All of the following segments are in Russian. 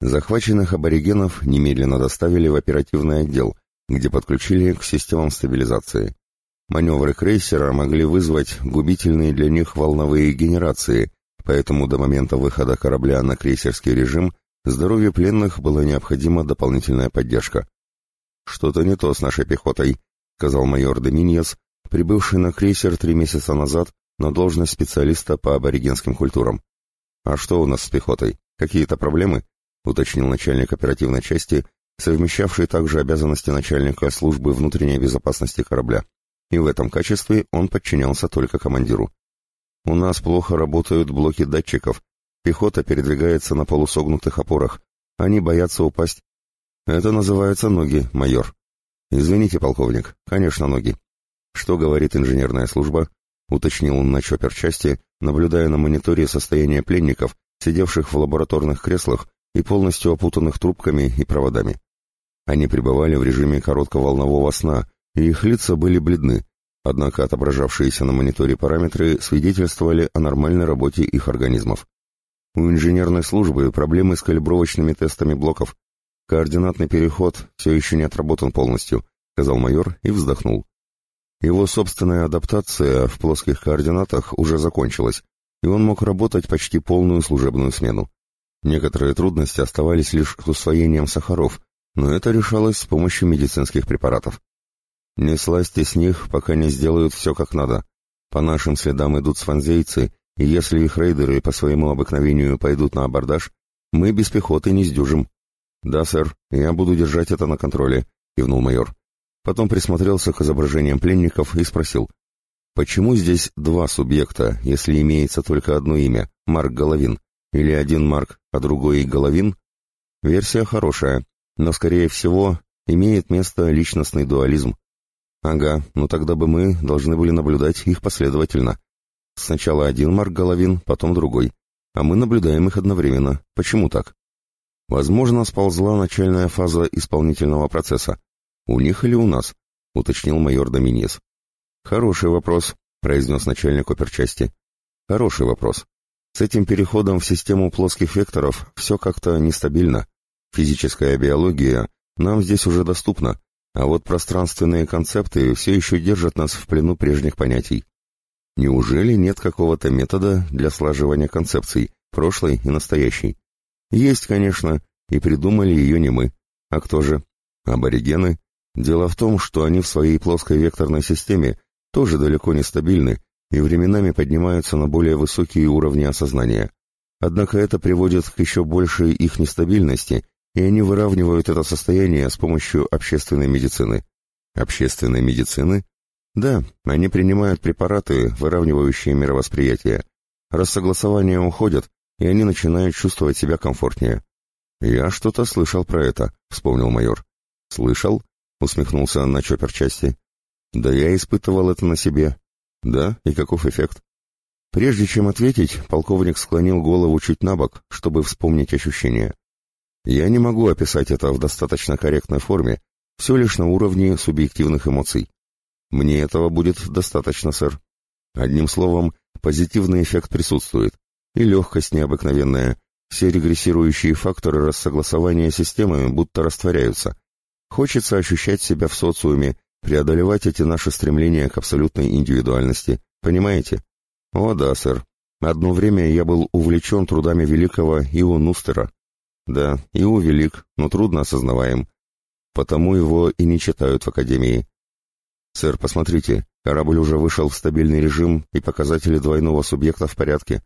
Захваченных аборигенов немедленно доставили в оперативный отдел, где подключили к системам стабилизации. Маневры крейсера могли вызвать губительные для них волновые генерации, поэтому до момента выхода корабля на крейсерский режим здоровью пленных была необходима дополнительная поддержка. «Что-то не то с нашей пехотой», — сказал майор Доминьес, прибывший на крейсер три месяца назад на должность специалиста по аборигенским культурам. «А что у нас с пехотой? Какие-то проблемы?» — уточнил начальник оперативной части, совмещавший также обязанности начальника службы внутренней безопасности корабля. И в этом качестве он подчинялся только командиру. «У нас плохо работают блоки датчиков. Пехота передвигается на полусогнутых опорах. Они боятся упасть. Это называется ноги, майор. Извините, полковник, конечно, ноги. Что говорит инженерная служба? Уточнил он на чоппер-части, наблюдая на мониторе состояние пленников, сидевших в лабораторных креслах и полностью опутанных трубками и проводами. Они пребывали в режиме коротковолнового сна, и их лица были бледны, однако отображавшиеся на мониторе параметры свидетельствовали о нормальной работе их организмов. У инженерной службы проблемы с калибровочными тестами блоков, «Координатный переход все еще не отработан полностью», — сказал майор и вздохнул. Его собственная адаптация в плоских координатах уже закончилась, и он мог работать почти полную служебную смену. Некоторые трудности оставались лишь с усвоением сахаров, но это решалось с помощью медицинских препаратов. Не слазьте с них, пока не сделают все как надо. По нашим следам идут сванзейцы, и если их рейдеры по своему обыкновению пойдут на абордаж, мы без пехоты не сдюжим. «Да, сэр, я буду держать это на контроле», — кивнул майор. Потом присмотрелся к изображениям пленников и спросил. «Почему здесь два субъекта, если имеется только одно имя, Марк Головин? Или один Марк, а другой Головин?» Версия хорошая, но, скорее всего, имеет место личностный дуализм. Ага, ну тогда бы мы должны были наблюдать их последовательно. Сначала один Марк Головин, потом другой. А мы наблюдаем их одновременно. Почему так? Возможно, сползла начальная фаза исполнительного процесса. У них или у нас? уточнил майор Доминьес. Хороший вопрос, произнес начальник оперчасти. Хороший вопрос. С этим переходом в систему плоских векторов все как-то нестабильно. Физическая биология нам здесь уже доступна, а вот пространственные концепты все еще держат нас в плену прежних понятий. Неужели нет какого-то метода для слаживания концепций, прошлой и настоящей? Есть, конечно, и придумали ее не мы. А кто же? Аборигены. Дело в том, что они в своей плоской векторной системе тоже далеко не стабильны и временами поднимаются на более высокие уровни осознания. Однако это приводит к еще большей их нестабильности, и они выравнивают это состояние с помощью общественной медицины. Общественной медицины? Да, они принимают препараты, выравнивающие мировосприятие. Рассогласования уходят, и они начинают чувствовать себя комфортнее. «Я что-то слышал про это», — вспомнил майор. «Слышал?» — усмехнулся на чоппер части. «Да я испытывал это на себе». «Да? И каков эффект?» Прежде чем ответить, полковник склонил голову чуть на бок, чтобы вспомнить ощущения. «Я не могу описать это в достаточно корректной форме, все лишь на уровне субъективных эмоций. Мне этого будет достаточно, сэр. Одним словом, позитивный эффект присутствует и легкость необыкновенная. Все регрессирующие факторы рассогласования системы будто растворяются. Хочется ощущать себя в социуме, преодолевать эти наши стремления к абсолютной индивидуальности. Понимаете? О да, сэр. Одно время я был увлечен трудами великого Ио Нустера. Да, Ио велик, но трудно осознаваем. Потому его и не читают в Академии. Сэр, посмотрите, корабль уже вышел в стабильный режим, и показатели двойного субъекта в порядке.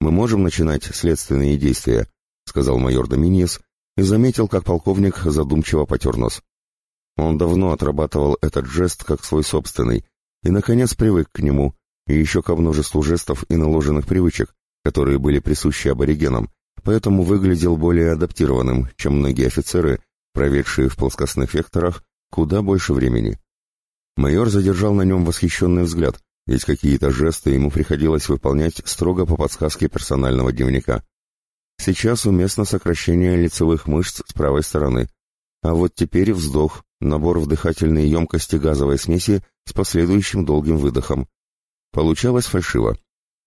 «Мы можем начинать следственные действия», — сказал майор Доминьес и заметил, как полковник задумчиво потер нос. Он давно отрабатывал этот жест как свой собственный и, наконец, привык к нему, и еще ко множеству жестов и наложенных привычек, которые были присущи аборигенам, поэтому выглядел более адаптированным, чем многие офицеры, проведшие в плоскостных векторах куда больше времени. Майор задержал на нем восхищенный взгляд, ведь какие-то жесты ему приходилось выполнять строго по подсказке персонального дневника. Сейчас уместно сокращение лицевых мышц с правой стороны. А вот теперь вздох, набор в дыхательной емкости газовой смеси с последующим долгим выдохом. Получалось фальшиво.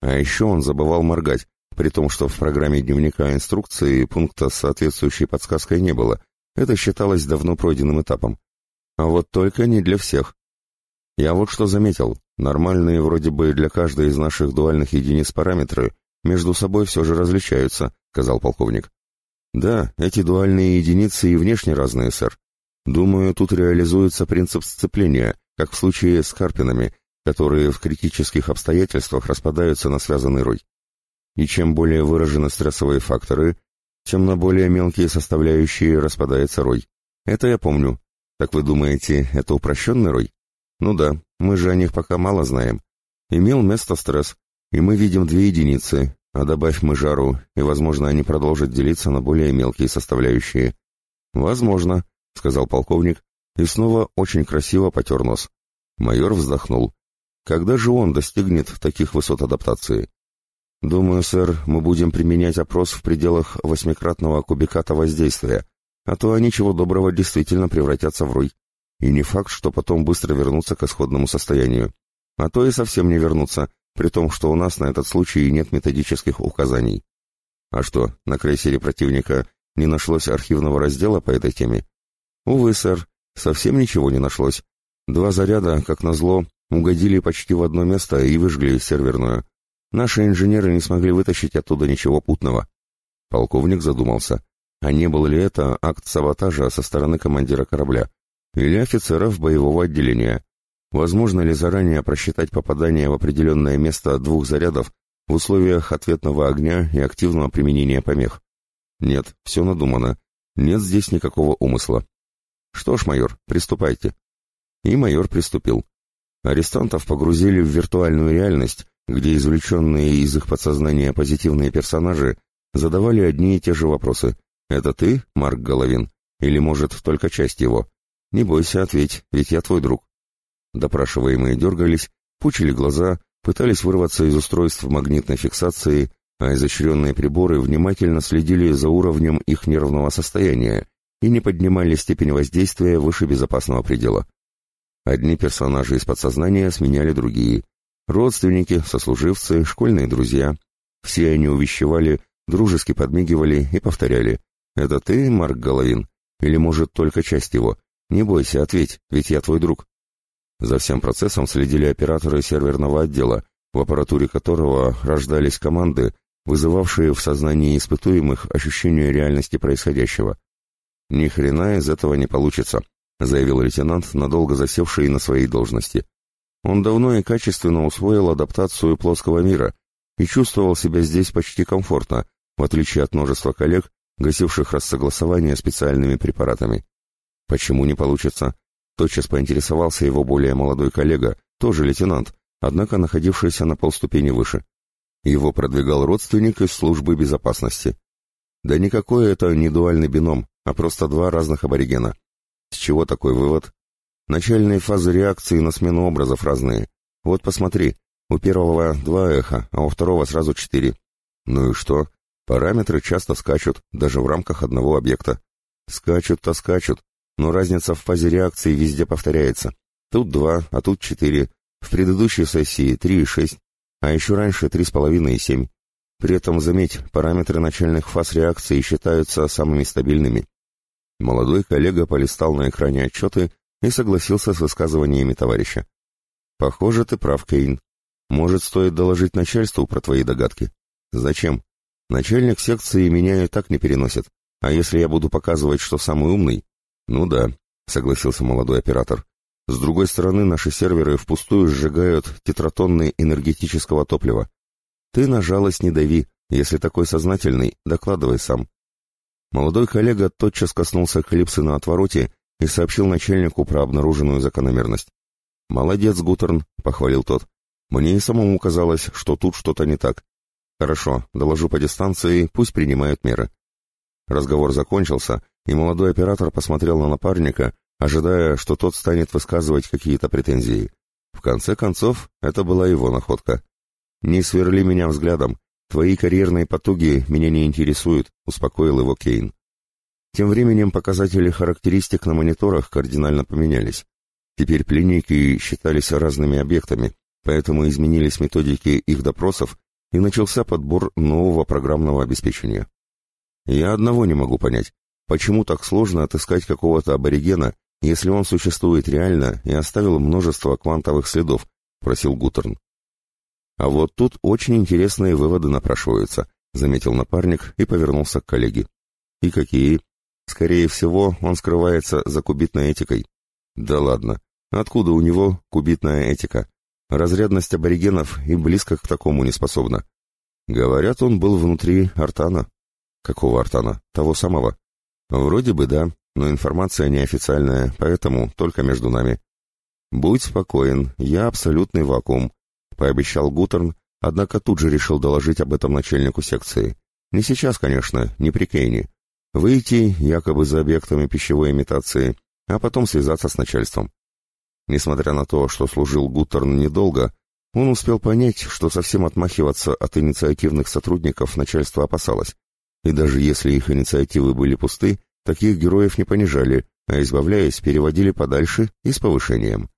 А еще он забывал моргать, при том, что в программе дневника инструкции пункта с соответствующей подсказкой не было. Это считалось давно пройденным этапом. А вот только не для всех. Я вот что заметил. Нормальные вроде бы для каждой из наших дуальных единиц параметры между собой все же различаются, сказал полковник. Да, эти дуальные единицы и внешне разные, сэр. Думаю, тут реализуется принцип сцепления, как в случае с карпинами, которые в критических обстоятельствах распадаются на связанный рой. И чем более выражены стрессовые факторы, тем на более мелкие составляющие распадается рой. Это я помню. Так вы думаете, это упрощенный рой? Ну да, мы же о них пока мало знаем. Имел место стресс, и мы видим две единицы, а добавь мы жару, и, возможно, они продолжат делиться на более мелкие составляющие. Возможно, — сказал полковник, и снова очень красиво потер нос. Майор вздохнул. Когда же он достигнет таких высот адаптации? Думаю, сэр, мы будем применять опрос в пределах восьмикратного кубиката воздействия, а то они чего доброго действительно превратятся в руй. И не факт, что потом быстро вернутся к исходному состоянию. А то и совсем не вернутся, при том, что у нас на этот случай нет методических указаний. А что, на крейсере противника не нашлось архивного раздела по этой теме? Увы, сэр, совсем ничего не нашлось. Два заряда, как назло, угодили почти в одно место и выжгли серверную. Наши инженеры не смогли вытащить оттуда ничего путного. Полковник задумался, а не был ли это акт саботажа со стороны командира корабля или офицеров боевого отделения? Возможно ли заранее просчитать попадание в определенное место двух зарядов в условиях ответного огня и активного применения помех? Нет, все надумано. Нет здесь никакого умысла. Что ж, майор, приступайте. И майор приступил. Арестантов погрузили в виртуальную реальность, где извлеченные из их подсознания позитивные персонажи задавали одни и те же вопросы. «Это ты, Марк Головин? Или, может, только часть его? Не бойся, ответь, ведь я твой друг». Допрашиваемые дергались, пучили глаза, пытались вырваться из устройств магнитной фиксации, а изощренные приборы внимательно следили за уровнем их нервного состояния и не поднимали степень воздействия выше безопасного предела. Одни персонажи из подсознания сменяли другие. Родственники, сослуживцы, школьные друзья. Все они увещевали, дружески подмигивали и повторяли. «Это ты, Марк Головин? Или, может, только часть его? Не бойся, ответь, ведь я твой друг». За всем процессом следили операторы серверного отдела, в аппаратуре которого рождались команды, вызывавшие в сознании испытуемых ощущение реальности происходящего. Ни хрена из этого не получится, заявил лейтенант, надолго засевший на своей должности. Он давно и качественно усвоил адаптацию плоского мира и чувствовал себя здесь почти комфортно, в отличие от множества коллег, гасивших рассогласование специальными препаратами. Почему не получится? Тотчас поинтересовался его более молодой коллега, тоже лейтенант, однако находившийся на полступени выше. Его продвигал родственник из службы безопасности. Да никакой это не дуальный бином, а просто два разных аборигена. С чего такой вывод? Начальные фазы реакции на смену образов разные. Вот посмотри, у первого два эха, а у второго сразу четыре. Ну и что? Параметры часто скачут, даже в рамках одного объекта. Скачут-то скачут, но разница в фазе реакции везде повторяется. Тут два, а тут четыре. В предыдущей сессии три и шесть, а еще раньше три с половиной и семь. При этом, заметь, параметры начальных фаз реакции считаются самыми стабильными. Молодой коллега полистал на экране отчеты и согласился с высказываниями товарища. «Похоже, ты прав, Кейн. Может, стоит доложить начальству про твои догадки? Зачем? Начальник секции меня и так не переносит. А если я буду показывать, что самый умный? Ну да, согласился молодой оператор. С другой стороны, наши серверы впустую сжигают тетратонны энергетического топлива. Ты на жалость не дави. Если такой сознательный, докладывай сам. Молодой коллега тотчас коснулся клипсы на отвороте и сообщил начальнику про обнаруженную закономерность. «Молодец, Гутерн», — похвалил тот. «Мне и самому казалось, что тут что-то не так. Хорошо, доложу по дистанции, пусть принимают меры». Разговор закончился, и молодой оператор посмотрел на напарника, ожидая, что тот станет высказывать какие-то претензии. В конце концов, это была его находка. «Не сверли меня взглядом. Твои карьерные потуги меня не интересуют», — успокоил его Кейн. Тем временем показатели характеристик на мониторах кардинально поменялись. Теперь пленники считались разными объектами, поэтому изменились методики их допросов и начался подбор нового программного обеспечения. Я одного не могу понять, почему так сложно отыскать какого-то аборигена, если он существует реально и оставил множество квантовых следов, просил Гутерн. А вот тут очень интересные выводы напрашиваются, заметил напарник и повернулся к коллеге. И какие? Скорее всего, он скрывается за кубитной этикой. Да ладно. Откуда у него кубитная этика? Разрядность аборигенов и близко к такому не способна. Говорят, он был внутри Артана. Какого Артана? Того самого? Вроде бы да, но информация неофициальная, поэтому только между нами. Будь спокоен, я абсолютный вакуум, пообещал Гутерн, однако тут же решил доложить об этом начальнику секции. Не сейчас, конечно, не при Кейне. Выйти якобы за объектами пищевой имитации, а потом связаться с начальством. Несмотря на то, что служил Гуттерн недолго, он успел понять, что совсем отмахиваться от инициативных сотрудников начальство опасалось. И даже если их инициативы были пусты, таких героев не понижали, а избавляясь, переводили подальше и с повышением.